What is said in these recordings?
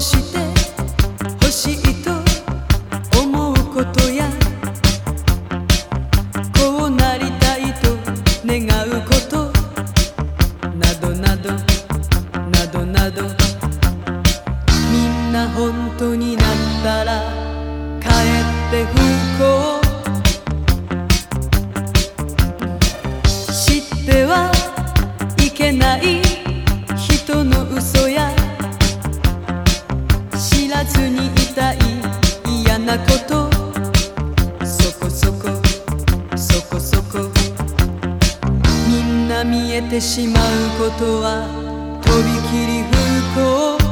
して欲しいと思うことやこうなりたいと願うことなどなどなどなどみんな本当になったら帰ってふるえてしまうことはとびきり不幸。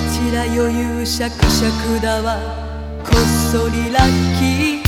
ちら余裕しゃくしゃくだわ。こっそりラッキー。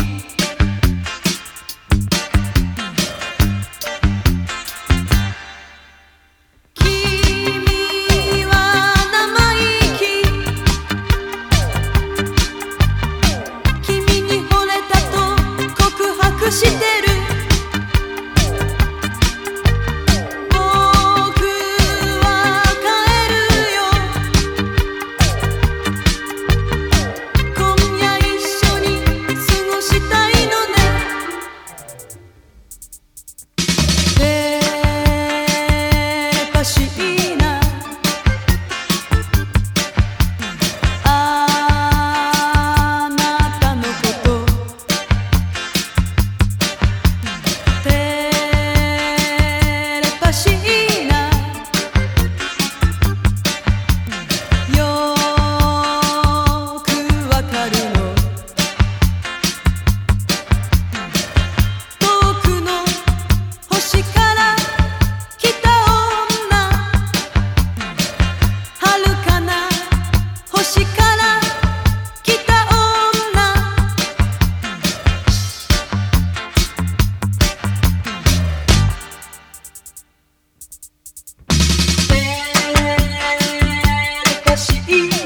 eat.